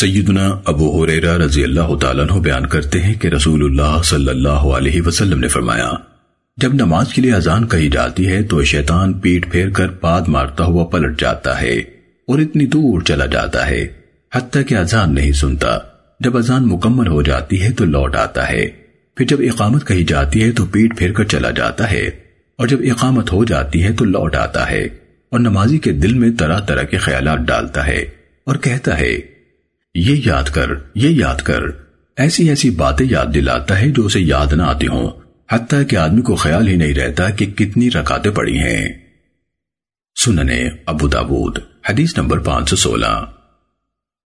سیدنا ابو حریرہ رضی اللہ تعالیٰ عنہ بیان کرتے ہیں کہ رسول اللہ صلی اللہ علیہ وسلم نے فرمایا، جب نماز کے لیے اذان کہی جاتی ہے تو شیطان پیٹ پھیر کر پاد مارتا ہوا پلٹ جاتا ہے اور اتنی دور چلا جاتا ہے، حتیٰ کہ اذان نہیں سنتا۔ جب اذان مکمل ہو جاتی ہے تو لوٹ آتا ہے۔ پھر جب اقامت کہی جاتی ہے تو پیٹ پھیر کر چلا جاتا ہے۔ اور جب اقامت ہو جاتی ہے تو لوٹ آتا ہے۔ اور نمازی کے دل میں طرح طرح کے خیالات ڈالتا ہے اور کہتا ہے یہ یاد کر، یہ یاد کر۔ ایسی ایسی باتیں یاد دلاتا ہے جو اسے یاد نہ آتی ہوں۔ حتیٰ کہ آدمی کو خیال ہی نہیں رہتا کہ کتنی رکاتیں پڑی ہیں۔ سننے ابو داود، حدیث نمبر پانچ سو سولہ۔